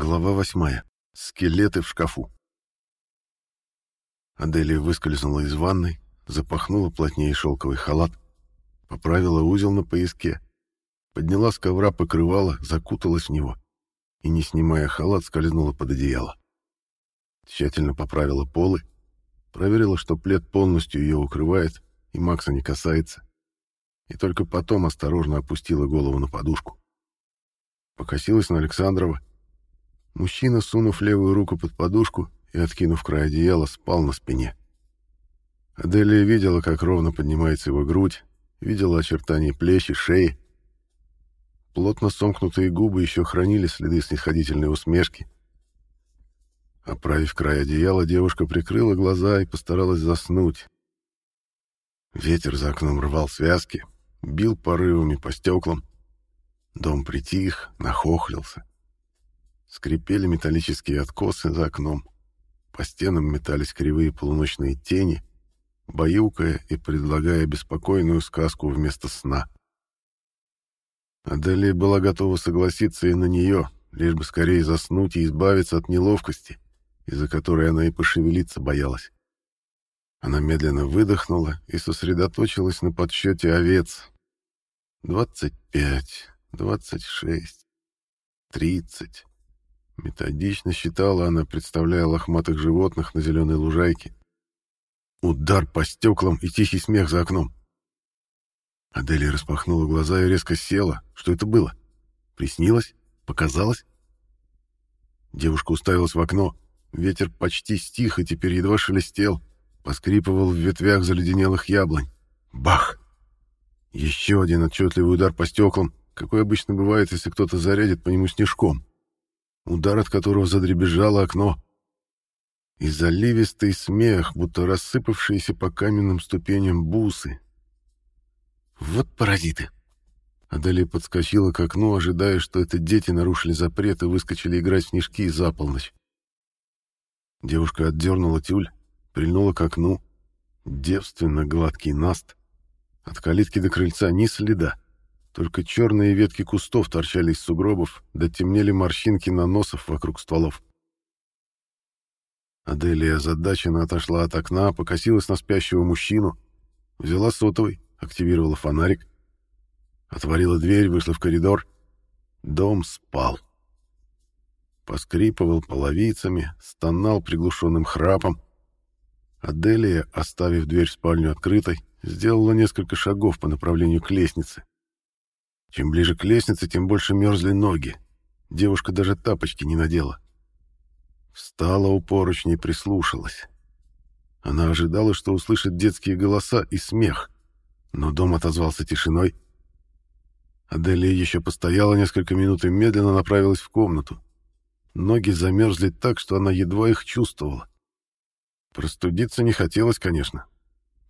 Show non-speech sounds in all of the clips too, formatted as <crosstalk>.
Глава восьмая. Скелеты в шкафу. Аделия выскользнула из ванной, запахнула плотнее шелковый халат, поправила узел на пояске, подняла с ковра покрывало, закуталась в него и, не снимая халат, скользнула под одеяло. Тщательно поправила полы, проверила, что плед полностью ее укрывает и Макса не касается, и только потом осторожно опустила голову на подушку. Покосилась на Александрова, Мужчина, сунув левую руку под подушку и откинув край одеяла, спал на спине. Аделия видела, как ровно поднимается его грудь, видела очертания плеч и шеи. Плотно сомкнутые губы еще хранили следы снисходительной усмешки. Оправив край одеяла, девушка прикрыла глаза и постаралась заснуть. Ветер за окном рвал связки, бил порывами по стеклам. Дом притих, нахохлился. Скрипели металлические откосы за окном. По стенам метались кривые полуночные тени, баюкая и предлагая беспокойную сказку вместо сна. Аделия была готова согласиться и на нее, лишь бы скорее заснуть и избавиться от неловкости, из-за которой она и пошевелиться боялась. Она медленно выдохнула и сосредоточилась на подсчете овец. Двадцать пять, двадцать шесть, тридцать. Методично считала она, представляя лохматых животных на зеленой лужайке. Удар по стеклам и тихий смех за окном. Аделия распахнула глаза и резко села. Что это было? Приснилось? Показалось? Девушка уставилась в окно. Ветер почти стих и теперь едва шелестел. Поскрипывал в ветвях заледенелых яблонь. Бах! Еще один отчетливый удар по стеклам, какой обычно бывает, если кто-то зарядит по нему снежком удар от которого задребезжало окно. И заливистый смех, будто рассыпавшиеся по каменным ступеням бусы. «Вот паразиты!» Адалия подскочила к окну, ожидая, что это дети нарушили запрет и выскочили играть в снежки за полночь. Девушка отдернула тюль, прильнула к окну. Девственно гладкий наст. От калитки до крыльца ни следа. Только черные ветки кустов торчали из сугробов, да темнели морщинки на носов вокруг стволов. Аделия озадаченно отошла от окна, покосилась на спящего мужчину, взяла сотовый, активировала фонарик, отворила дверь, вышла в коридор. Дом спал. Поскрипывал половицами, стонал приглушенным храпом. Аделия, оставив дверь в спальню открытой, сделала несколько шагов по направлению к лестнице. Чем ближе к лестнице, тем больше мерзли ноги. Девушка даже тапочки не надела. Встала у поручня и прислушалась. Она ожидала, что услышит детские голоса и смех, но дом отозвался тишиной. Аделия еще постояла несколько минут и медленно направилась в комнату. Ноги замерзли так, что она едва их чувствовала. Простудиться не хотелось, конечно.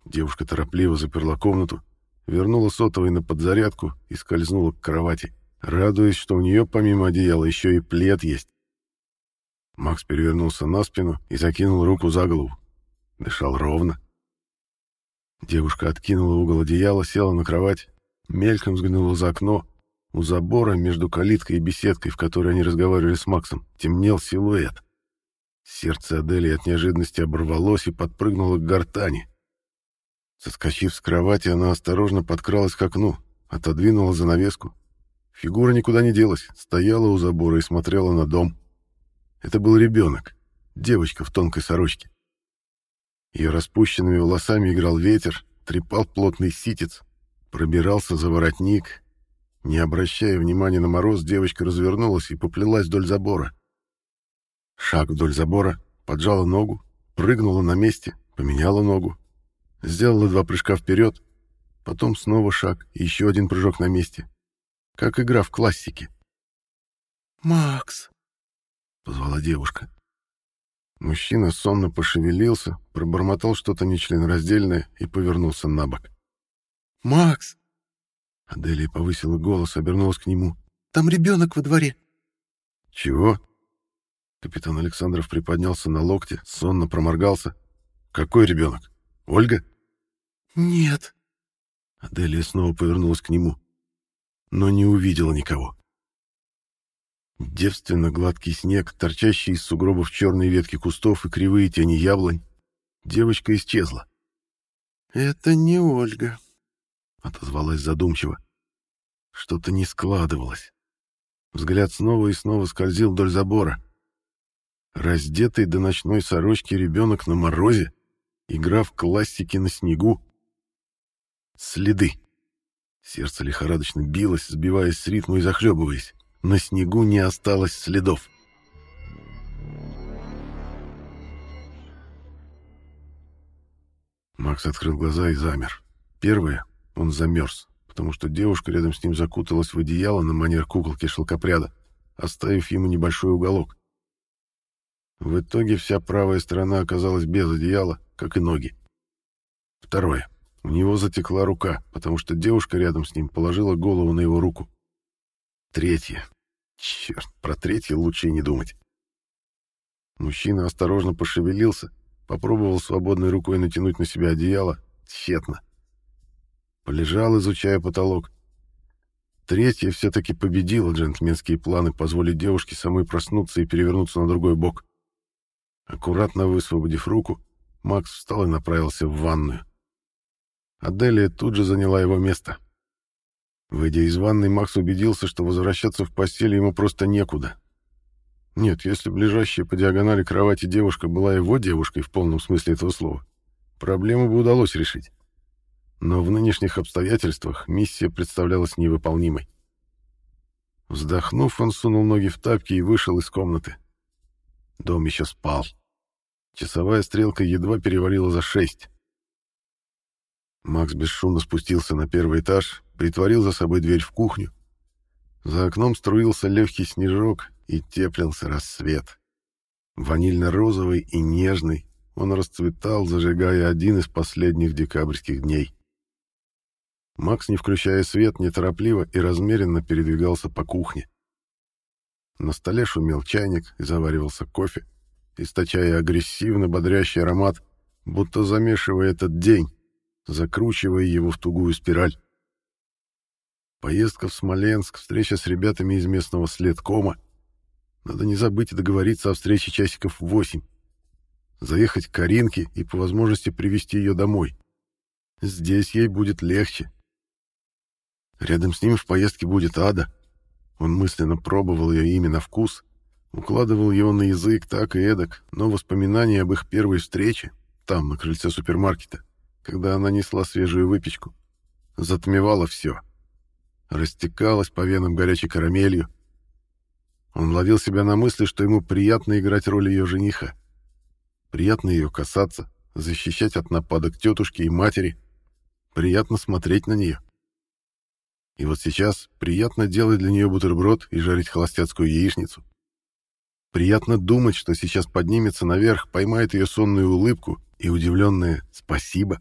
Девушка торопливо заперла комнату, вернула сотовый на подзарядку и скользнула к кровати, радуясь, что у нее помимо одеяла еще и плед есть. Макс перевернулся на спину и закинул руку за голову. Дышал ровно. Девушка откинула угол одеяла, села на кровать, мельком взглянула за окно. У забора между калиткой и беседкой, в которой они разговаривали с Максом, темнел силуэт. Сердце Адели от неожиданности оборвалось и подпрыгнуло к гортани. Соскочив с кровати, она осторожно подкралась к окну, отодвинула занавеску. Фигура никуда не делась, стояла у забора и смотрела на дом. Это был ребенок, девочка в тонкой сорочке. Ее распущенными волосами играл ветер, трепал плотный ситец, пробирался за воротник. Не обращая внимания на мороз, девочка развернулась и поплелась вдоль забора. Шаг вдоль забора, поджала ногу, прыгнула на месте, поменяла ногу, Сделала два прыжка вперед, потом снова шаг и еще один прыжок на месте. Как игра в классике. «Макс!» — позвала девушка. Мужчина сонно пошевелился, пробормотал что-то нечленораздельное и повернулся на бок. «Макс!» Аделия повысила голос, обернулась к нему. «Там ребенок во дворе!» «Чего?» Капитан Александров приподнялся на локте, сонно проморгался. «Какой ребенок? Ольга?» «Нет». Аделия снова повернулась к нему, но не увидела никого. Девственно гладкий снег, торчащие из сугробов черные ветки кустов и кривые тени яблонь. Девочка исчезла. «Это не Ольга», — отозвалась задумчиво. Что-то не складывалось. Взгляд снова и снова скользил вдоль забора. Раздетый до ночной сорочки ребенок на морозе, игра в классики на снегу. Следы. Сердце лихорадочно билось, сбиваясь с ритма и захлебываясь. На снегу не осталось следов. Макс открыл глаза и замер. Первое, он замерз, потому что девушка рядом с ним закуталась в одеяло на манер куколки шелкопряда, оставив ему небольшой уголок. В итоге вся правая сторона оказалась без одеяла, как и ноги. Второе. У него затекла рука, потому что девушка рядом с ним положила голову на его руку. Третье. Черт, про третье лучше и не думать. Мужчина осторожно пошевелился, попробовал свободной рукой натянуть на себя одеяло. Тщетно. Полежал, изучая потолок. Третье все-таки победило джентльменские планы позволить девушке самой проснуться и перевернуться на другой бок. Аккуратно высвободив руку, Макс встал и направился в ванную. Аделия тут же заняла его место. Выйдя из ванной, Макс убедился, что возвращаться в постель ему просто некуда. Нет, если бы лежащая по диагонали кровати девушка была его девушкой в полном смысле этого слова, проблему бы удалось решить. Но в нынешних обстоятельствах миссия представлялась невыполнимой. Вздохнув, он сунул ноги в тапки и вышел из комнаты. Дом еще спал. Часовая стрелка едва перевалила за шесть. Макс бесшумно спустился на первый этаж, притворил за собой дверь в кухню. За окном струился легкий снежок и теплился рассвет. Ванильно-розовый и нежный, он расцветал, зажигая один из последних декабрьских дней. Макс, не включая свет, неторопливо и размеренно передвигался по кухне. На столе шумел чайник и заваривался кофе, источая агрессивно бодрящий аромат, будто замешивая этот день, закручивая его в тугую спираль. Поездка в Смоленск, встреча с ребятами из местного следкома. Надо не забыть договориться о встрече часиков в восемь. Заехать к Каринке и по возможности привести ее домой. Здесь ей будет легче. Рядом с ним в поездке будет Ада. Он мысленно пробовал ее имя на вкус, укладывал его на язык так и эдак, но воспоминания об их первой встрече, там, на крыльце супермаркета, когда она несла свежую выпечку, затмевало все. Растекалось по венам горячей карамелью. Он ловил себя на мысли, что ему приятно играть роль ее жениха. Приятно ее касаться, защищать от нападок тетушки и матери. Приятно смотреть на нее. И вот сейчас приятно делать для нее бутерброд и жарить холостяцкую яичницу. Приятно думать, что сейчас поднимется наверх, поймает ее сонную улыбку и удивленное «спасибо».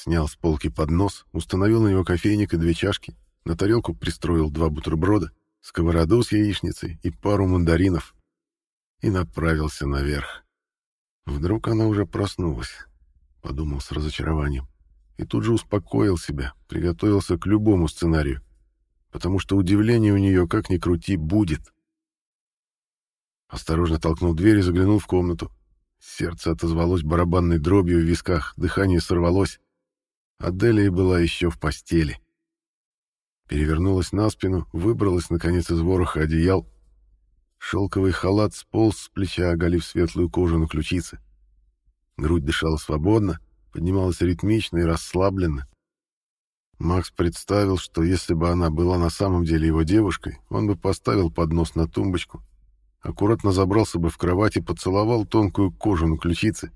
Снял с полки поднос, установил на него кофейник и две чашки, на тарелку пристроил два бутерброда, сковороду с яичницей и пару мандаринов и направился наверх. Вдруг она уже проснулась, подумал с разочарованием, и тут же успокоил себя, приготовился к любому сценарию, потому что удивление у нее, как ни крути, будет. Осторожно толкнул дверь и заглянул в комнату. Сердце отозвалось барабанной дробью в висках, дыхание сорвалось. Аделия была еще в постели. Перевернулась на спину, выбралась, наконец, из вороха одеял. Шелковый халат сполз с плеча, оголив светлую кожу на ключице. Грудь дышала свободно, поднималась ритмично и расслабленно. Макс представил, что если бы она была на самом деле его девушкой, он бы поставил поднос на тумбочку, аккуратно забрался бы в кровать и поцеловал тонкую кожу на ключице,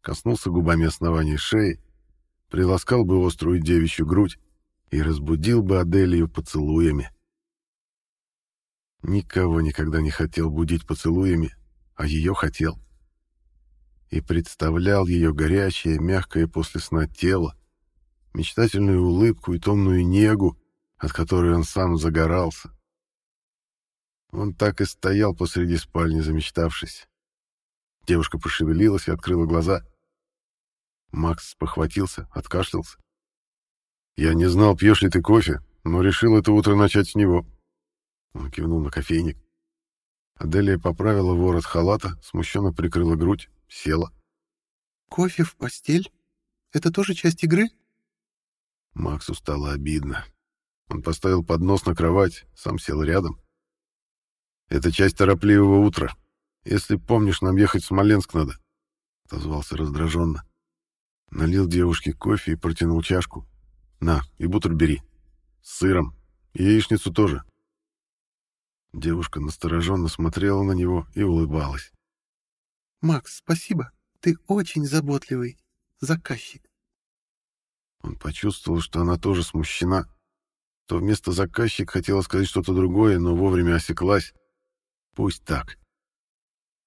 коснулся губами основания шеи, приласкал бы острую девичью грудь и разбудил бы Аделию поцелуями. Никого никогда не хотел будить поцелуями, а ее хотел. И представлял ее горячее, мягкое после сна тело, мечтательную улыбку и томную негу, от которой он сам загорался. Он так и стоял посреди спальни, замечтавшись. Девушка пошевелилась и открыла глаза — Макс похватился, откашлялся. «Я не знал, пьешь ли ты кофе, но решил это утро начать с него». Он кивнул на кофейник. Аделия поправила ворот халата, смущенно прикрыла грудь, села. «Кофе в постель? Это тоже часть игры?» Максу стало обидно. Он поставил поднос на кровать, сам сел рядом. «Это часть торопливого утра. Если помнишь, нам ехать в Смоленск надо», — отозвался раздраженно. Налил девушке кофе и протянул чашку. «На, и бутер бери. С сыром. И яичницу тоже». Девушка настороженно смотрела на него и улыбалась. «Макс, спасибо. Ты очень заботливый заказчик». Он почувствовал, что она тоже смущена, то вместо заказчик хотела сказать что-то другое, но вовремя осеклась. Пусть так.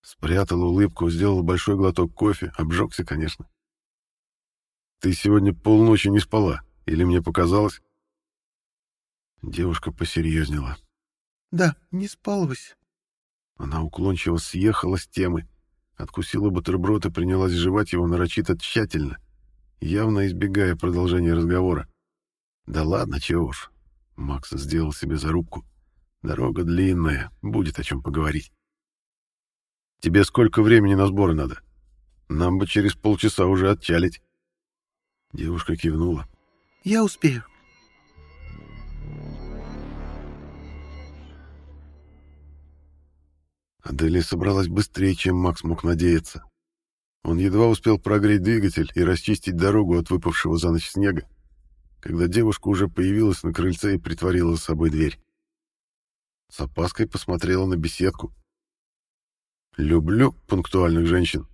Спрятал улыбку, сделал большой глоток кофе, обжегся, конечно. «Ты сегодня полночи не спала, или мне показалось?» Девушка посерьезнела. Да, не спалось. Она уклончиво съехала с темы, откусила бутерброд и принялась жевать его нарочито тщательно, явно избегая продолжения разговора. Да ладно, чего уж. Макс сделал себе зарубку. Дорога длинная, будет о чем поговорить. Тебе сколько времени на сборы надо? Нам бы через полчаса уже отчалить. Девушка кивнула. Я успею. Аделия собралась быстрее, чем Макс мог надеяться. Он едва успел прогреть двигатель и расчистить дорогу от выпавшего за ночь снега, когда девушка уже появилась на крыльце и притворила за собой дверь. С опаской посмотрела на беседку. «Люблю пунктуальных женщин».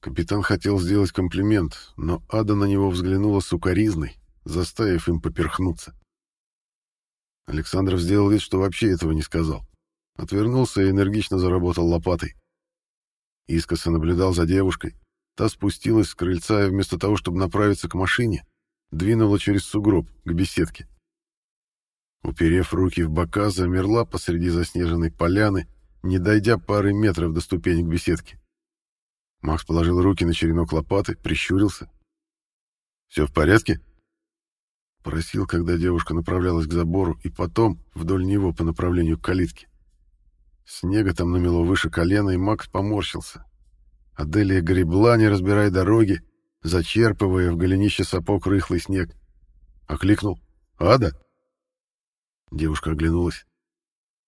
Капитан хотел сделать комплимент, но Ада на него взглянула сукоризной, заставив им поперхнуться. Александров сделал вид, что вообще этого не сказал. Отвернулся и энергично заработал лопатой. Искоса наблюдал за девушкой. Та спустилась с крыльца и вместо того, чтобы направиться к машине, двинула через сугроб к беседке. Уперев руки в бока, замерла посреди заснеженной поляны, не дойдя пары метров до ступенек беседки. Макс положил руки на черенок лопаты, прищурился. «Все в порядке?» Просил, когда девушка направлялась к забору, и потом вдоль него по направлению к калитке. Снега там намело выше колена, и Макс поморщился. Аделия гребла, не разбирая дороги, зачерпывая в голенище сапог рыхлый снег. Окликнул. «Ада?» Девушка оглянулась.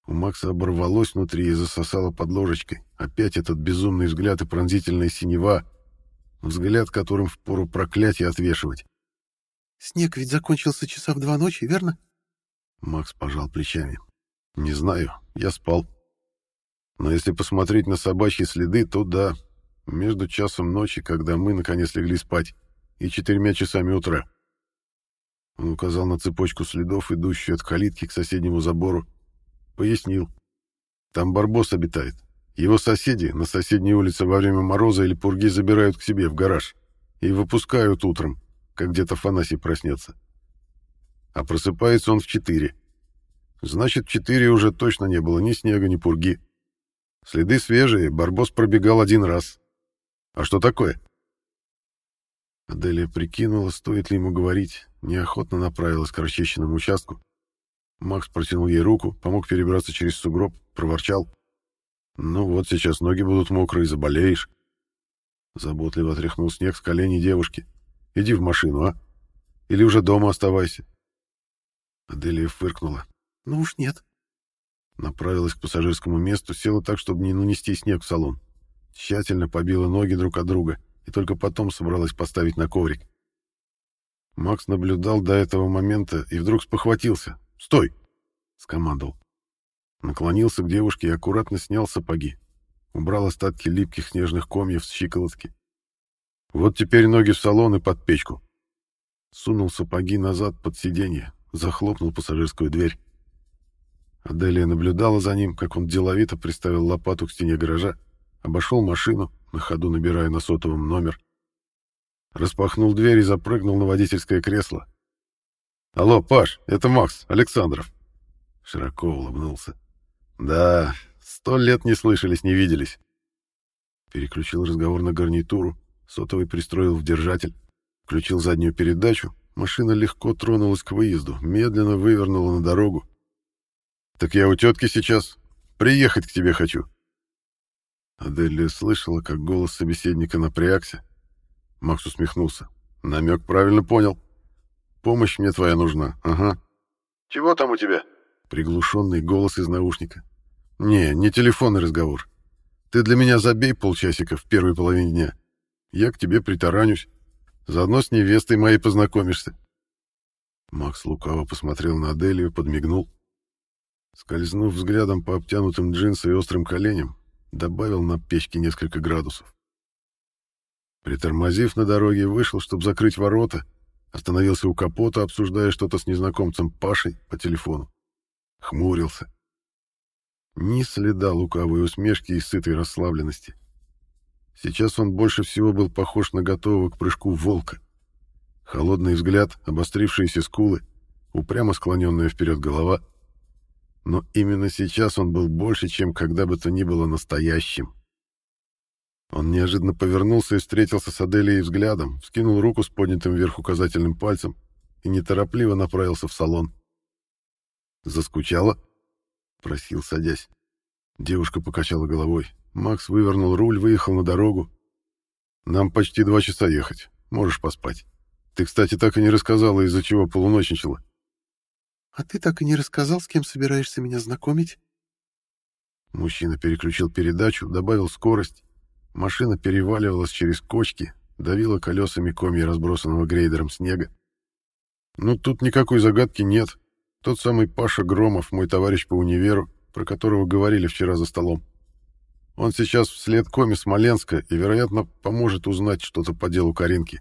У Макса оборвалось внутри и засосало под ложечкой. Опять этот безумный взгляд и пронзительная синева. Взгляд, которым впору проклятие отвешивать. «Снег ведь закончился часа в два ночи, верно?» Макс пожал плечами. «Не знаю. Я спал». Но если посмотреть на собачьи следы, то да, между часом ночи, когда мы наконец легли спать, и четырьмя часами утра. Он указал на цепочку следов, идущую от калитки к соседнему забору. Пояснил. Там барбос обитает. Его соседи на соседней улице во время мороза или пурги забирают к себе в гараж и выпускают утром, как где-то Фанасий проснется. А просыпается он в четыре. Значит, в четыре уже точно не было ни снега, ни пурги. Следы свежие, Барбос пробегал один раз. А что такое? Аделия прикинула, стоит ли ему говорить, неохотно направилась к расчищенному участку. Макс протянул ей руку, помог перебраться через сугроб, проворчал. «Ну вот, сейчас ноги будут мокрые, заболеешь». Заботливо отряхнул снег с коленей девушки. «Иди в машину, а? Или уже дома оставайся?» Аделия фыркнула. «Ну уж нет. Направилась к пассажирскому месту, села так, чтобы не нанести снег в салон. Тщательно побила ноги друг от друга и только потом собралась поставить на коврик. Макс наблюдал до этого момента и вдруг спохватился. «Стой!» — скомандовал. Наклонился к девушке и аккуратно снял сапоги. Убрал остатки липких снежных комьев с щиколотки. «Вот теперь ноги в салон и под печку». Сунул сапоги назад под сиденье, захлопнул пассажирскую дверь. Аделия наблюдала за ним, как он деловито приставил лопату к стене гаража, обошел машину, на ходу набирая на сотовом номер. Распахнул дверь и запрыгнул на водительское кресло. «Алло, Паш, это Макс, Александров». Широко улыбнулся. «Да, сто лет не слышались, не виделись». Переключил разговор на гарнитуру, сотовый пристроил в держатель, включил заднюю передачу, машина легко тронулась к выезду, медленно вывернула на дорогу, Так я у тетки сейчас. Приехать к тебе хочу. Аделия слышала, как голос собеседника напрягся. Макс усмехнулся. Намек правильно понял. Помощь мне твоя нужна, ага. Чего там у тебя? Приглушенный голос из наушника. Не, не телефонный разговор. Ты для меня забей полчасика в первой половине дня. Я к тебе притаранюсь. Заодно с невестой моей познакомишься. Макс лукаво посмотрел на Аделию, подмигнул. Скользнув взглядом по обтянутым джинсам и острым коленям, добавил на печке несколько градусов. Притормозив на дороге, вышел, чтобы закрыть ворота, остановился у капота, обсуждая что-то с незнакомцем Пашей по телефону. Хмурился. Ни следа лукавой усмешки и сытой расслабленности. Сейчас он больше всего был похож на готового к прыжку волка. Холодный взгляд, обострившиеся скулы, упрямо склоненная вперед голова — но именно сейчас он был больше, чем когда бы то ни было настоящим. Он неожиданно повернулся и встретился с Аделией взглядом, вскинул руку с поднятым вверх указательным пальцем и неторопливо направился в салон. «Заскучала?» — просил, садясь. Девушка покачала головой. Макс вывернул руль, выехал на дорогу. «Нам почти два часа ехать. Можешь поспать. Ты, кстати, так и не рассказала, из-за чего полуночничала». «А ты так и не рассказал, с кем собираешься меня знакомить?» Мужчина переключил передачу, добавил скорость. Машина переваливалась через кочки, давила колесами комья разбросанного грейдером снега. «Ну, тут никакой загадки нет. Тот самый Паша Громов, мой товарищ по универу, про которого говорили вчера за столом. Он сейчас вслед коме Смоленска и, вероятно, поможет узнать что-то по делу Каринки.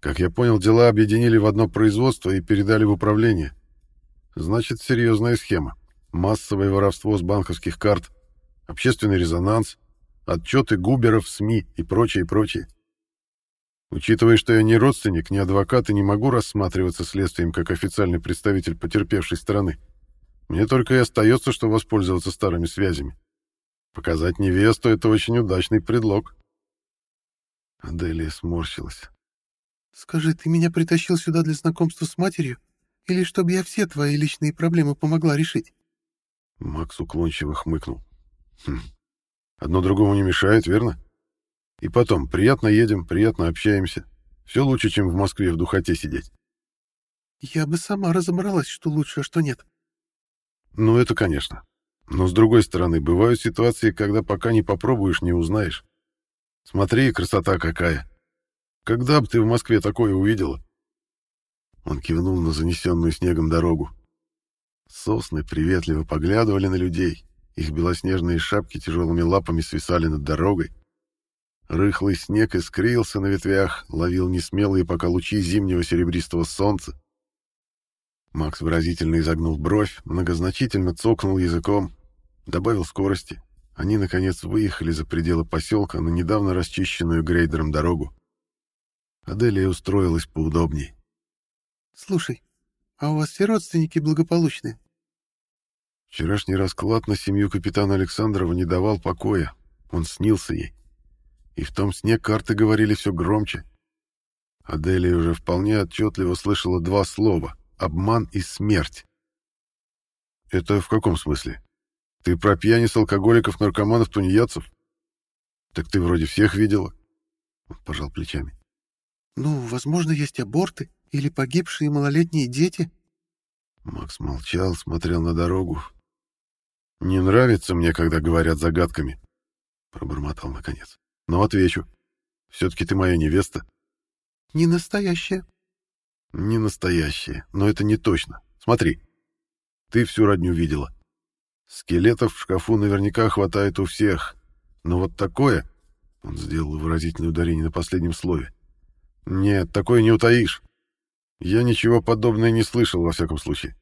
Как я понял, дела объединили в одно производство и передали в управление. Значит, серьезная схема. Массовое воровство с банковских карт, общественный резонанс, отчеты губеров, СМИ и прочее, прочее. Учитывая, что я не родственник, не адвокат и не могу рассматриваться следствием как официальный представитель потерпевшей стороны, мне только и остается, что воспользоваться старыми связями. Показать невесту — это очень удачный предлог. Аделия сморщилась. «Скажи, ты меня притащил сюда для знакомства с матерью?» Или чтобы я все твои личные проблемы помогла решить?» Макс уклончиво хмыкнул. «Хм. Одно другому не мешает, верно? И потом, приятно едем, приятно общаемся. Все лучше, чем в Москве в духоте сидеть». «Я бы сама разобралась, что лучше, а что нет». «Ну, это конечно. Но, с другой стороны, бывают ситуации, когда пока не попробуешь, не узнаешь. Смотри, красота какая. Когда бы ты в Москве такое увидела?» Он кивнул на занесенную снегом дорогу. Сосны приветливо поглядывали на людей. Их белоснежные шапки тяжелыми лапами свисали над дорогой. Рыхлый снег искрился на ветвях, ловил несмелые пока лучи зимнего серебристого солнца. Макс выразительно изогнул бровь, многозначительно цокнул языком, добавил скорости. Они, наконец, выехали за пределы поселка на недавно расчищенную грейдером дорогу. Аделия устроилась поудобней. Слушай, а у вас все родственники благополучные? Вчерашний расклад на семью капитана Александрова не давал покоя. Он снился ей. И в том сне карты говорили все громче. Аделия уже вполне отчетливо слышала два слова — обман и смерть. «Это в каком смысле? Ты про пьяниц, алкоголиков, наркоманов, тунеядцев? Так ты вроде всех видела?» Он пожал плечами. «Ну, возможно, есть аборты, или погибшие малолетние дети?» Макс молчал, смотрел на дорогу. «Не нравится мне, когда говорят загадками», — пробормотал наконец. «Но отвечу. Все-таки ты моя невеста». «Не настоящая». «Не настоящая, но это не точно. Смотри. Ты всю родню видела. Скелетов в шкафу наверняка хватает у всех. Но вот такое...» Он сделал выразительное ударение на последнем слове. «Нет, такое не утаишь. Я ничего подобного не слышал, во всяком случае.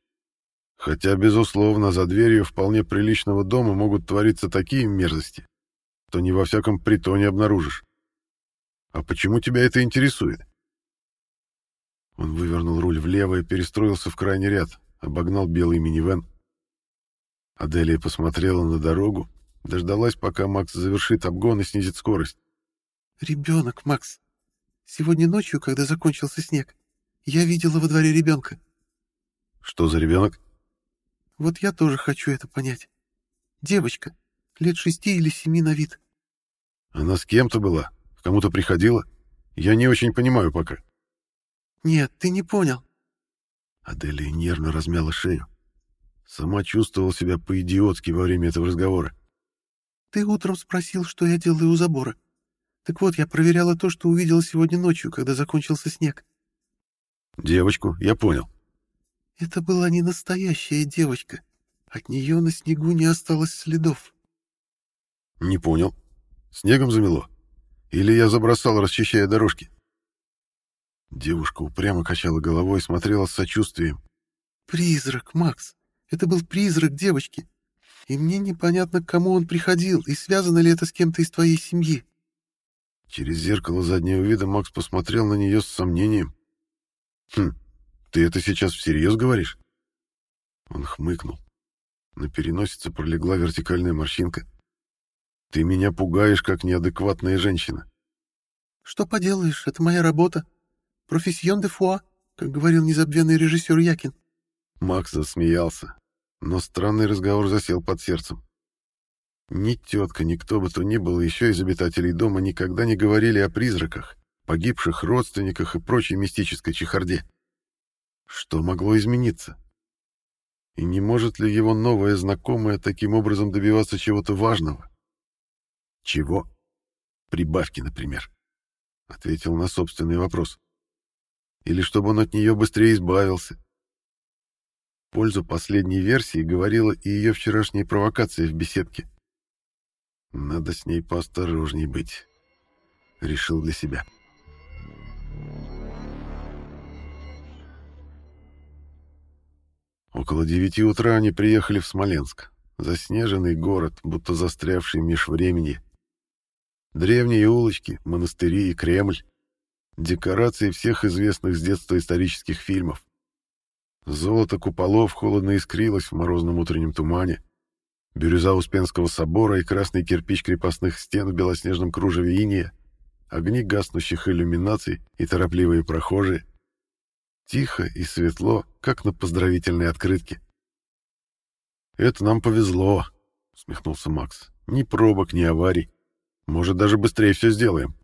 Хотя, безусловно, за дверью вполне приличного дома могут твориться такие мерзости, что не во всяком притоне обнаружишь. А почему тебя это интересует? Он вывернул руль влево и перестроился в крайний ряд, обогнал белый минивэн. Аделия посмотрела на дорогу, дождалась, пока Макс завершит обгон и снизит скорость. «Ребенок, Макс. Сегодня ночью, когда закончился снег, я видела во дворе ребенка. Что за ребенок? Вот я тоже хочу это понять. Девочка, лет шести или семи на вид. Она с кем-то была? К кому-то приходила? Я не очень понимаю пока. Нет, ты не понял. Аделия нервно размяла шею. Сама чувствовала себя по-идиотски во время этого разговора. Ты утром спросил, что я делаю у забора. Так вот, я проверяла то, что увидела сегодня ночью, когда закончился снег. Девочку, я понял. Это была не настоящая девочка. От нее на снегу не осталось следов. Не понял. Снегом замело? Или я забросал, расчищая дорожки? Девушка упрямо качала головой и смотрела с сочувствием. «Призрак, Макс. Это был призрак девочки. И мне непонятно, к кому он приходил, и связано ли это с кем-то из твоей семьи». Через зеркало заднего вида Макс посмотрел на нее с сомнением. «Хм, ты это сейчас всерьез говоришь?» Он хмыкнул. На переносице пролегла вертикальная морщинка. «Ты меня пугаешь, как неадекватная женщина». «Что поделаешь, это моя работа. Профессион де фуа, как говорил незабвенный режиссер Якин». Макс засмеялся, но странный разговор засел под сердцем. Ни тетка, ни кто бы то ни было еще из обитателей дома никогда не говорили о призраках, погибших родственниках и прочей мистической чехарде. Что могло измениться? И не может ли его новая знакомая таким образом добиваться чего-то важного? Чего? Прибавки, например. Ответил на собственный вопрос. Или чтобы он от нее быстрее избавился. В пользу последней версии говорила и ее вчерашняя провокация в беседке. Надо с ней поосторожней быть. Решил для себя. Около девяти утра они приехали в Смоленск. Заснеженный город, будто застрявший меж времени. Древние улочки, монастыри и Кремль. Декорации всех известных с детства исторических фильмов. Золото куполов холодно искрилось в морозном утреннем тумане. Бирюза Успенского собора и красный кирпич крепостных стен в белоснежном кружеве иния, огни гаснущих иллюминаций и торопливые прохожие. Тихо и светло, как на поздравительной открытке. «Это нам повезло», — усмехнулся Макс. «Ни пробок, ни аварий. Может, даже быстрее все сделаем».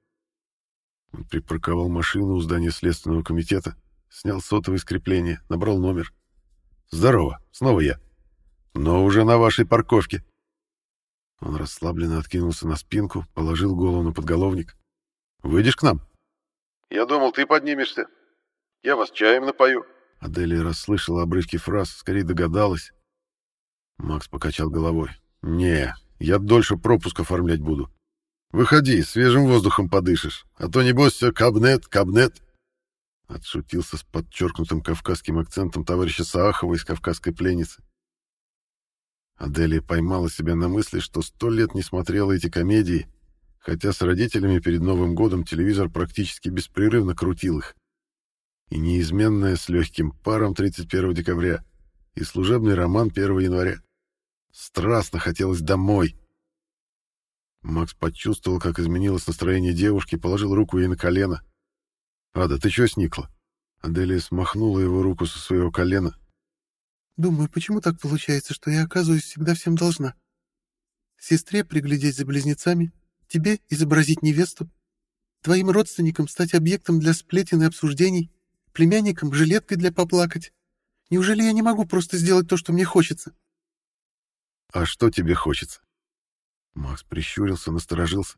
Он припарковал машину у здания Следственного комитета, снял сотовое скрепление, набрал номер. «Здорово, снова я» но уже на вашей парковке. Он расслабленно откинулся на спинку, положил голову на подголовник. «Выйдешь к нам?» «Я думал, ты поднимешься. Я вас чаем напою». Аделия расслышала обрывки фраз, скорее догадалась. Макс покачал головой. «Не, я дольше пропуск оформлять буду. Выходи, свежим воздухом подышишь, а то, небось, все кабнет, кабнет». Отшутился с подчеркнутым кавказским акцентом товарища Саахова из «Кавказской пленницы». Аделия поймала себя на мысли, что сто лет не смотрела эти комедии, хотя с родителями перед Новым годом телевизор практически беспрерывно крутил их. И неизменная с легким паром 31 декабря, и служебный роман 1 января. Страстно хотелось домой. Макс почувствовал, как изменилось настроение девушки, положил руку ей на колено. «Ада, ты чё сникла?» Аделия смахнула его руку со своего колена, Думаю, почему так получается, что я оказываюсь всегда всем должна? Сестре приглядеть за близнецами, тебе изобразить невесту, твоим родственникам стать объектом для сплетен и обсуждений, племянникам жилеткой для поплакать. Неужели я не могу просто сделать то, что мне хочется? А что тебе хочется? Макс прищурился, насторожился.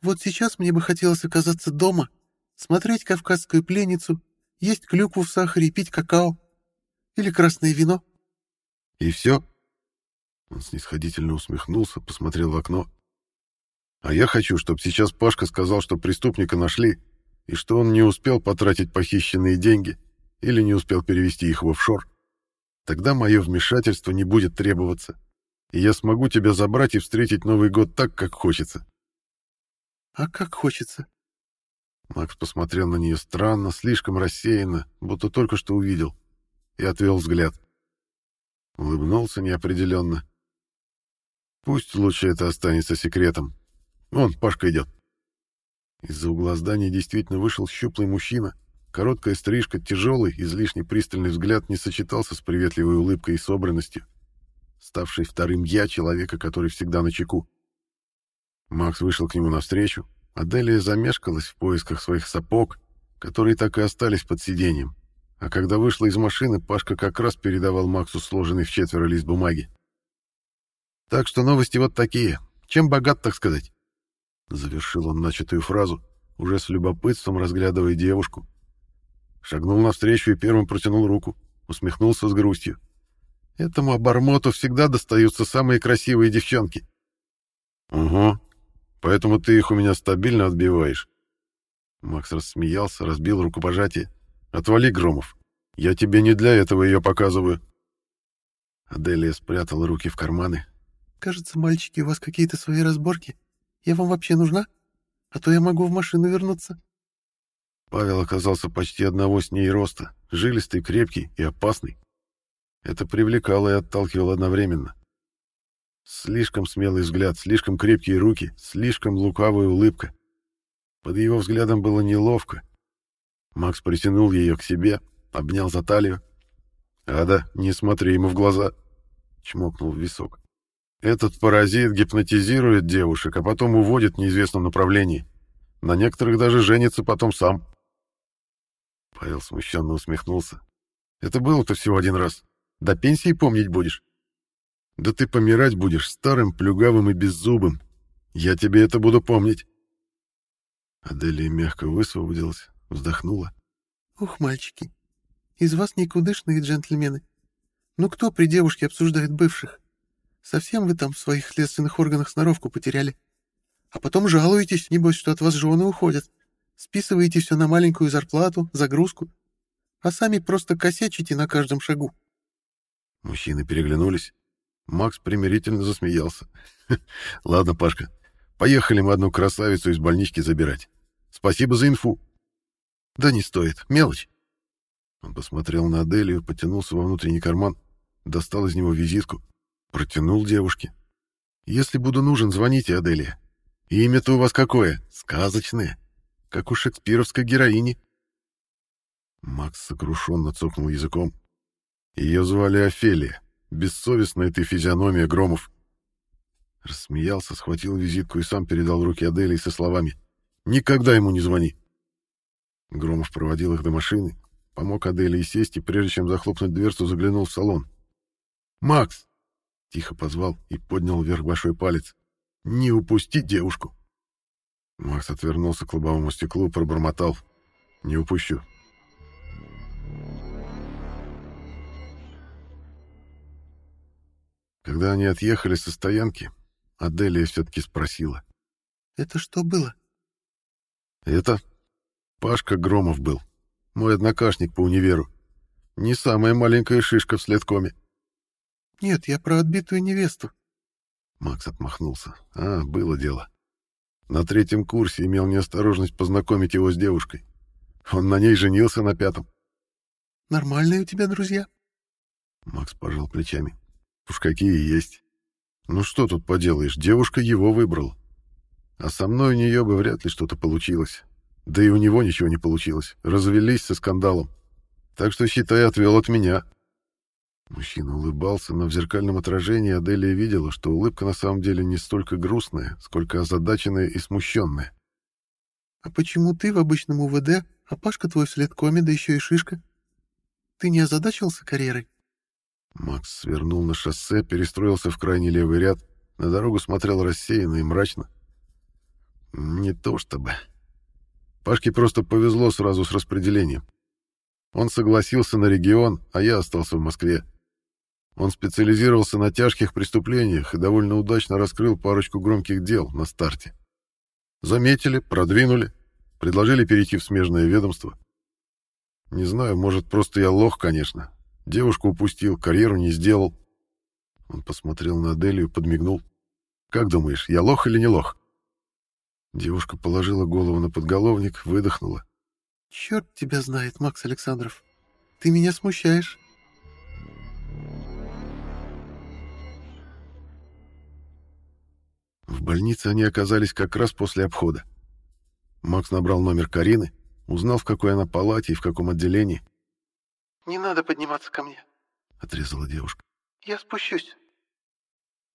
Вот сейчас мне бы хотелось оказаться дома, смотреть «Кавказскую пленницу», есть клюкву в сахаре и пить какао. Или красное вино?» «И все?» Он снисходительно усмехнулся, посмотрел в окно. «А я хочу, чтобы сейчас Пашка сказал, что преступника нашли, и что он не успел потратить похищенные деньги или не успел перевести их в офшор. Тогда мое вмешательство не будет требоваться, и я смогу тебя забрать и встретить Новый год так, как хочется». «А как хочется?» Макс посмотрел на нее странно, слишком рассеянно, будто только что увидел и отвел взгляд. Улыбнулся неопределенно. Пусть лучше это останется секретом. Вон, Пашка идет. Из-за угла здания действительно вышел щуплый мужчина, Короткая стрижка, тяжелый, излишне пристальный взгляд не сочетался с приветливой улыбкой и собранностью, ставшей вторым «я» человека, который всегда на чеку. Макс вышел к нему навстречу, Аделия замешкалась в поисках своих сапог, которые так и остались под сиденьем. А когда вышла из машины, Пашка как раз передавал Максу сложенный в четверо лист бумаги. «Так что новости вот такие. Чем богат, так сказать?» Завершил он начатую фразу, уже с любопытством разглядывая девушку. Шагнул навстречу и первым протянул руку, усмехнулся с грустью. «Этому обормоту всегда достаются самые красивые девчонки». «Угу, Поэтому ты их у меня стабильно отбиваешь. Макс рассмеялся, разбил рукопожатие. Отвали, Громов. Я тебе не для этого ее показываю. Аделия спрятала руки в карманы. Кажется, мальчики, у вас какие-то свои разборки. Я вам вообще нужна? А то я могу в машину вернуться. Павел оказался почти одного с ней роста, жилистый, крепкий и опасный. Это привлекало и отталкивало одновременно. Слишком смелый взгляд, слишком крепкие руки, слишком лукавая улыбка. Под его взглядом было неловко. Макс притянул ее к себе, обнял за талию. «Ада, не смотри ему в глаза!» — чмокнул в висок. «Этот паразит гипнотизирует девушек, а потом уводит в неизвестном направлении. На некоторых даже женится потом сам». Павел смущенно усмехнулся. «Это было-то всего один раз. До пенсии помнить будешь?» Да ты помирать будешь старым, плюгавым и беззубым. Я тебе это буду помнить. Аделия мягко высвободилась, вздохнула. Ух, мальчики, из вас никудышные джентльмены. Ну кто при девушке обсуждает бывших? Совсем вы там в своих следственных органах сноровку потеряли. А потом жалуетесь, небось, что от вас жены уходят. Списываете все на маленькую зарплату, загрузку. А сами просто косячите на каждом шагу. Мужчины переглянулись. Макс примирительно засмеялся. <laughs> «Ладно, Пашка, поехали мы одну красавицу из больнички забирать. Спасибо за инфу». «Да не стоит, мелочь». Он посмотрел на Аделию, потянулся во внутренний карман, достал из него визитку, протянул девушке. «Если буду нужен, звоните, Аделия. Имя-то у вас какое? Сказочное, как у шекспировской героини». Макс сокрушенно цокнул языком. Ее звали Офелия. Бессовестная ты физиономия, Громов. Рассмеялся, схватил визитку и сам передал руки Аделии со словами «Никогда ему не звони». Громов проводил их до машины, помог Аделии сесть и, прежде чем захлопнуть дверцу, заглянул в салон. «Макс!» — тихо позвал и поднял вверх большой палец. «Не упусти девушку!» Макс отвернулся к лобовому стеклу, пробормотал. «Не упущу». Когда они отъехали со стоянки, Аделия все-таки спросила. «Это что было?» «Это Пашка Громов был, мой однокашник по универу. Не самая маленькая шишка в следкоме». «Нет, я про отбитую невесту». Макс отмахнулся. «А, было дело. На третьем курсе имел неосторожность познакомить его с девушкой. Он на ней женился на пятом». «Нормальные у тебя друзья?» Макс пожал плечами. Уж какие есть. Ну что тут поделаешь, девушка его выбрала. А со мной у нее бы вряд ли что-то получилось. Да и у него ничего не получилось. Развелись со скандалом. Так что, считай, отвел от меня. Мужчина улыбался, но в зеркальном отражении Аделия видела, что улыбка на самом деле не столько грустная, сколько озадаченная и смущенная. «А почему ты в обычном УВД, а Пашка твой в следкоме, да еще и шишка? Ты не озадачился карьерой?» Макс свернул на шоссе, перестроился в крайний левый ряд, на дорогу смотрел рассеянно и мрачно. Не то чтобы. Пашке просто повезло сразу с распределением. Он согласился на регион, а я остался в Москве. Он специализировался на тяжких преступлениях и довольно удачно раскрыл парочку громких дел на старте. Заметили, продвинули, предложили перейти в смежное ведомство. Не знаю, может, просто я лох, конечно, Девушку упустил, карьеру не сделал. Он посмотрел на Аделию, подмигнул. «Как думаешь, я лох или не лох?» Девушка положила голову на подголовник, выдохнула. «Черт тебя знает, Макс Александров. Ты меня смущаешь». Больнице они оказались как раз после обхода. Макс набрал номер Карины, Узнал, в какой она палате и в каком отделении. «Не надо подниматься ко мне», — отрезала девушка. «Я спущусь».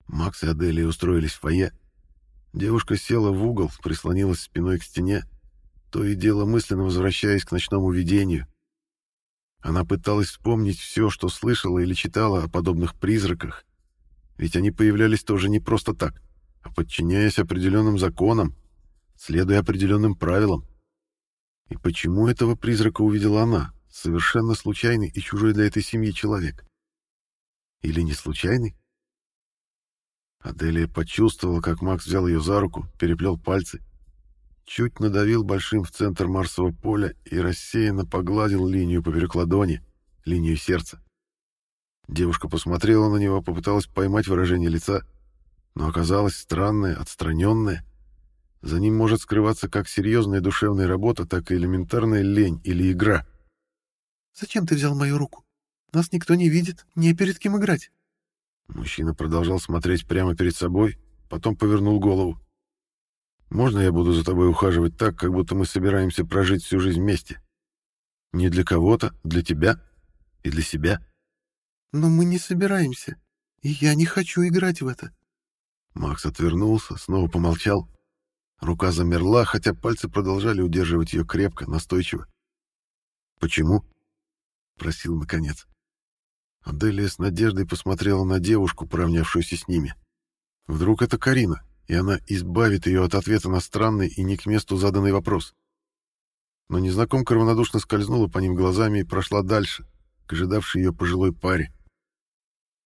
Макс и Аделия устроились в фойе. Девушка села в угол, прислонилась спиной к стене, то и дело мысленно возвращаясь к ночному видению. Она пыталась вспомнить все, что слышала или читала о подобных призраках, ведь они появлялись тоже не просто так, подчиняясь определенным законам, следуя определенным правилам. И почему этого призрака увидела она, совершенно случайный и чужой для этой семьи человек? Или не случайный? Аделия почувствовала, как Макс взял ее за руку, переплел пальцы, чуть надавил большим в центр Марсового поля и рассеянно погладил линию поперек ладони, линию сердца. Девушка посмотрела на него, попыталась поймать выражение лица, но оказалось странное, отстраненное. За ним может скрываться как серьезная душевная работа, так и элементарная лень или игра. «Зачем ты взял мою руку? Нас никто не видит, не перед кем играть». Мужчина продолжал смотреть прямо перед собой, потом повернул голову. «Можно я буду за тобой ухаживать так, как будто мы собираемся прожить всю жизнь вместе? Не для кого-то, для тебя и для себя». «Но мы не собираемся, и я не хочу играть в это». Макс отвернулся, снова помолчал. Рука замерла, хотя пальцы продолжали удерживать ее крепко, настойчиво. «Почему?» — просил наконец. Аделия с надеждой посмотрела на девушку, поравнявшуюся с ними. Вдруг это Карина, и она избавит ее от ответа на странный и не к месту заданный вопрос. Но незнакомка равнодушно скользнула по ним глазами и прошла дальше, к ожидавшей ее пожилой паре.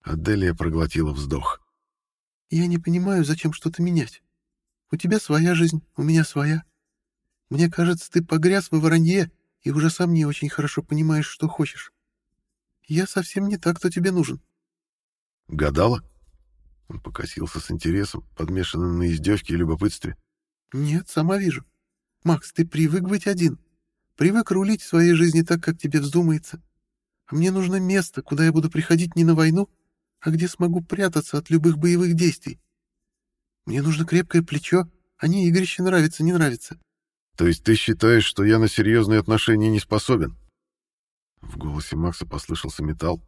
Аделия проглотила вздох. «Я не понимаю, зачем что-то менять. У тебя своя жизнь, у меня своя. Мне кажется, ты погряз во воронье и уже сам не очень хорошо понимаешь, что хочешь. Я совсем не так, кто тебе нужен. Гадала? Он покосился с интересом, подмешанным на издевке и любопытстве. Нет, сама вижу. Макс, ты привык быть один. Привык рулить в своей жизни так, как тебе вздумается. А мне нужно место, куда я буду приходить не на войну, а где смогу прятаться от любых боевых действий. Мне нужно крепкое плечо, а не игрище нравится, не нравится. То есть ты считаешь, что я на серьезные отношения не способен? В голосе Макса послышался металл.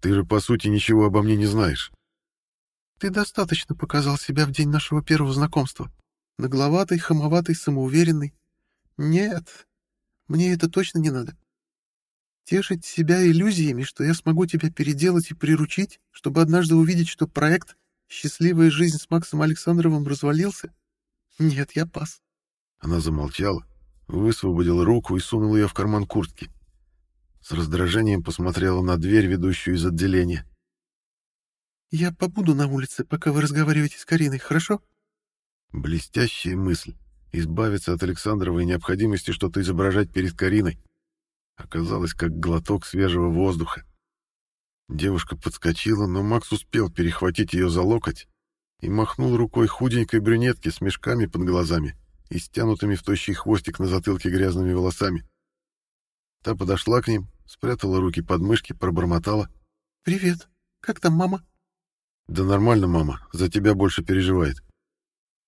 «Ты же, по сути, ничего обо мне не знаешь». «Ты достаточно показал себя в день нашего первого знакомства. Нагловатый, хамоватый, самоуверенный. Нет, мне это точно не надо. Тешить себя иллюзиями, что я смогу тебя переделать и приручить, чтобы однажды увидеть, что проект «Счастливая жизнь с Максом Александровым» развалился? Нет, я пас». Она замолчала, высвободила руку и сунула ее в карман куртки. С раздражением посмотрела на дверь, ведущую из отделения. «Я побуду на улице, пока вы разговариваете с Кариной, хорошо?» Блестящая мысль. Избавиться от Александровой необходимости что-то изображать перед Кариной. Оказалось, как глоток свежего воздуха. Девушка подскочила, но Макс успел перехватить ее за локоть и махнул рукой худенькой брюнетке с мешками под глазами и стянутыми в тощий хвостик на затылке грязными волосами. Та подошла к ним, спрятала руки под мышки, пробормотала. «Привет. Как там мама?» «Да нормально, мама. За тебя больше переживает».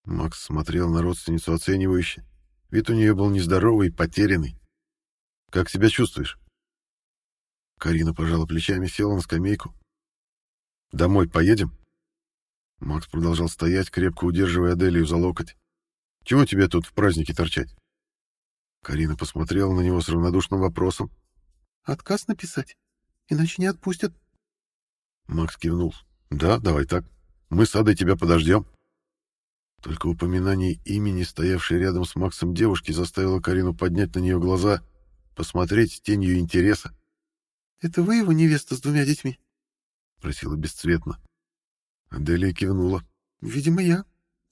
Макс смотрел на родственницу оценивающе. Вид у нее был нездоровый, потерянный. «Как себя чувствуешь?» Карина пожала плечами, села на скамейку. «Домой поедем?» Макс продолжал стоять, крепко удерживая Аделию за локоть. «Чего тебе тут в празднике торчать?» Карина посмотрела на него с равнодушным вопросом. «Отказ написать? Иначе не отпустят». Макс кивнул. «Да, давай так. Мы с Адой тебя подождем». Только упоминание имени, стоявшей рядом с Максом девушки, заставило Карину поднять на нее глаза, посмотреть тенью интереса. «Это вы его невеста с двумя детьми?» — просила бесцветно. Аделия кивнула. «Видимо, я.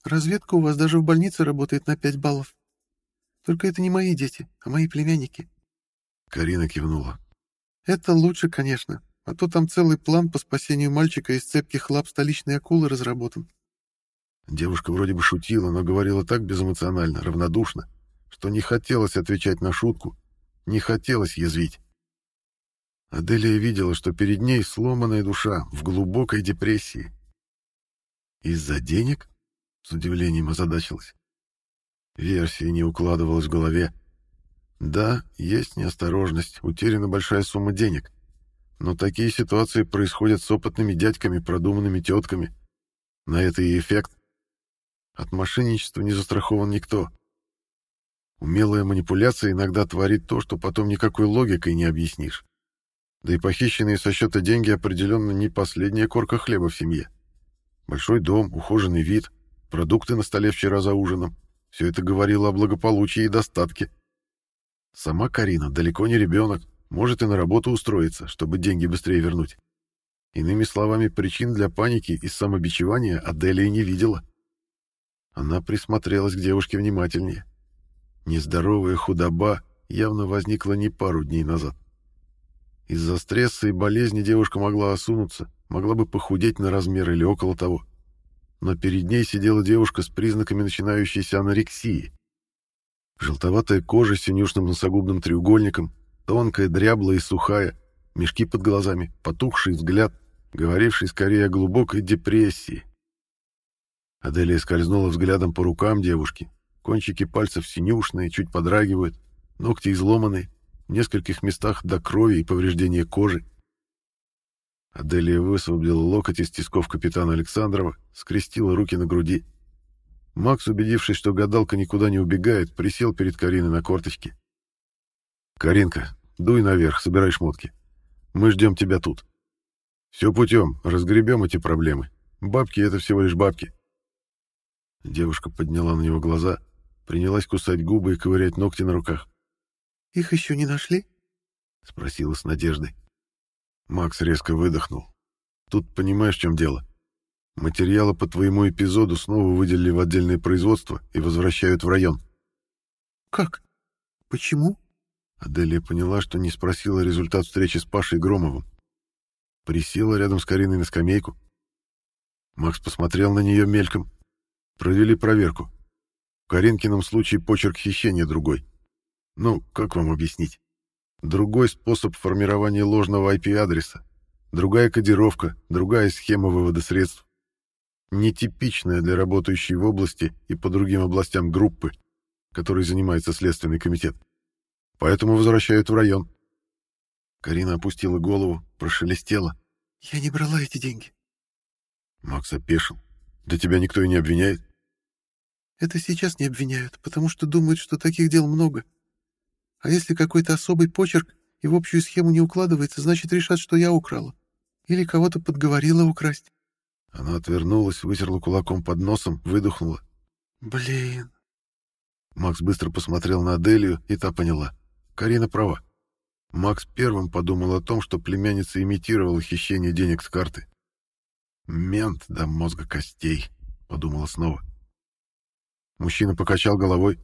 Разведка у вас даже в больнице работает на пять баллов». Только это не мои дети, а мои племянники. Карина кивнула. Это лучше, конечно, а то там целый план по спасению мальчика из цепких лап столичной акулы разработан. Девушка вроде бы шутила, но говорила так безэмоционально, равнодушно, что не хотелось отвечать на шутку, не хотелось язвить. Аделия видела, что перед ней сломанная душа в глубокой депрессии. «Из-за денег?» — с удивлением озадачилась. Версия не укладывалась в голове. Да, есть неосторожность, утеряна большая сумма денег. Но такие ситуации происходят с опытными дядьками, продуманными тетками. На это и эффект. От мошенничества не застрахован никто. Умелая манипуляция иногда творит то, что потом никакой логикой не объяснишь. Да и похищенные со счета деньги определенно не последняя корка хлеба в семье. Большой дом, ухоженный вид, продукты на столе вчера за ужином. Все это говорило о благополучии и достатке. Сама Карина далеко не ребенок, может и на работу устроиться, чтобы деньги быстрее вернуть. Иными словами, причин для паники и самобичевания Аделия не видела. Она присмотрелась к девушке внимательнее. Нездоровая худоба явно возникла не пару дней назад. Из-за стресса и болезни девушка могла осунуться, могла бы похудеть на размер или около того. Но перед ней сидела девушка с признаками начинающейся анорексии. Желтоватая кожа с синюшным носогубным треугольником, тонкая, дряблая и сухая, мешки под глазами, потухший взгляд, говоривший скорее о глубокой депрессии. Аделия скользнула взглядом по рукам девушки. Кончики пальцев синюшные, чуть подрагивают, ногти изломанные, в нескольких местах до крови и повреждения кожи. Аделия высвободила локоть из тисков капитана Александрова, скрестила руки на груди. Макс, убедившись, что гадалка никуда не убегает, присел перед Кариной на корточки. «Каринка, дуй наверх, собирай шмотки. Мы ждем тебя тут. Все путем, разгребем эти проблемы. Бабки — это всего лишь бабки». Девушка подняла на него глаза, принялась кусать губы и ковырять ногти на руках. «Их еще не нашли?» — спросила с надеждой. Макс резко выдохнул. «Тут понимаешь, в чем дело?» Материалы по твоему эпизоду снова выделили в отдельное производство и возвращают в район. Как? Почему? Аделия поняла, что не спросила результат встречи с Пашей Громовым. Присела рядом с Кариной на скамейку. Макс посмотрел на нее мельком. Провели проверку. В Каринкином случае почерк хищения другой. Ну, как вам объяснить? Другой способ формирования ложного IP-адреса, другая кодировка, другая схема вывода средств нетипичная для работающей в области и по другим областям группы, которой занимается Следственный комитет. Поэтому возвращают в район. Карина опустила голову, прошелестела. «Я не брала эти деньги». Макс опешил. «Да тебя никто и не обвиняет?» «Это сейчас не обвиняют, потому что думают, что таких дел много. А если какой-то особый почерк и в общую схему не укладывается, значит, решат, что я украла. Или кого-то подговорила украсть. Она отвернулась, вытерла кулаком под носом, выдохнула. «Блин». Макс быстро посмотрел на Аделию, и та поняла. Карина права. Макс первым подумал о том, что племянница имитировала хищение денег с карты. «Мент до мозга костей», — подумала снова. Мужчина покачал головой.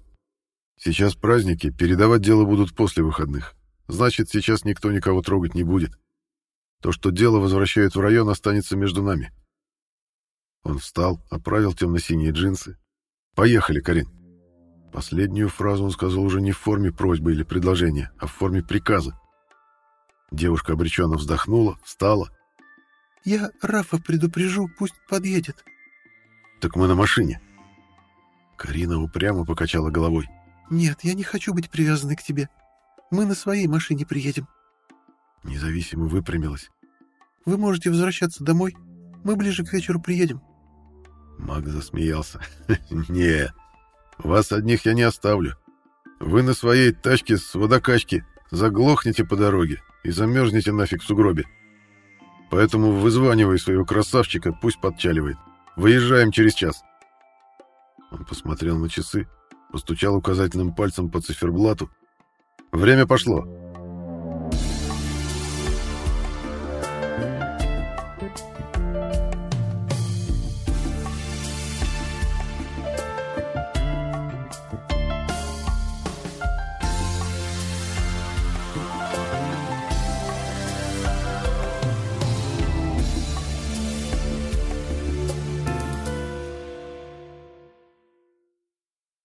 «Сейчас праздники, передавать дело будут после выходных. Значит, сейчас никто никого трогать не будет. То, что дело возвращают в район, останется между нами. Он встал, оправил темно-синие джинсы. «Поехали, Карин». Последнюю фразу он сказал уже не в форме просьбы или предложения, а в форме приказа. Девушка обреченно вздохнула, встала. «Я Рафа предупрежу, пусть подъедет». «Так мы на машине». Карина упрямо покачала головой. «Нет, я не хочу быть привязанной к тебе. Мы на своей машине приедем». Независимо выпрямилась. «Вы можете возвращаться домой. Мы ближе к вечеру приедем». Маг засмеялся. <laughs> «Не, вас одних я не оставлю. Вы на своей тачке с водокачки заглохнете по дороге и замерзнете нафиг в сугробе. Поэтому вызванивай своего красавчика, пусть подчаливает. Выезжаем через час». Он посмотрел на часы, постучал указательным пальцем по циферблату. «Время пошло.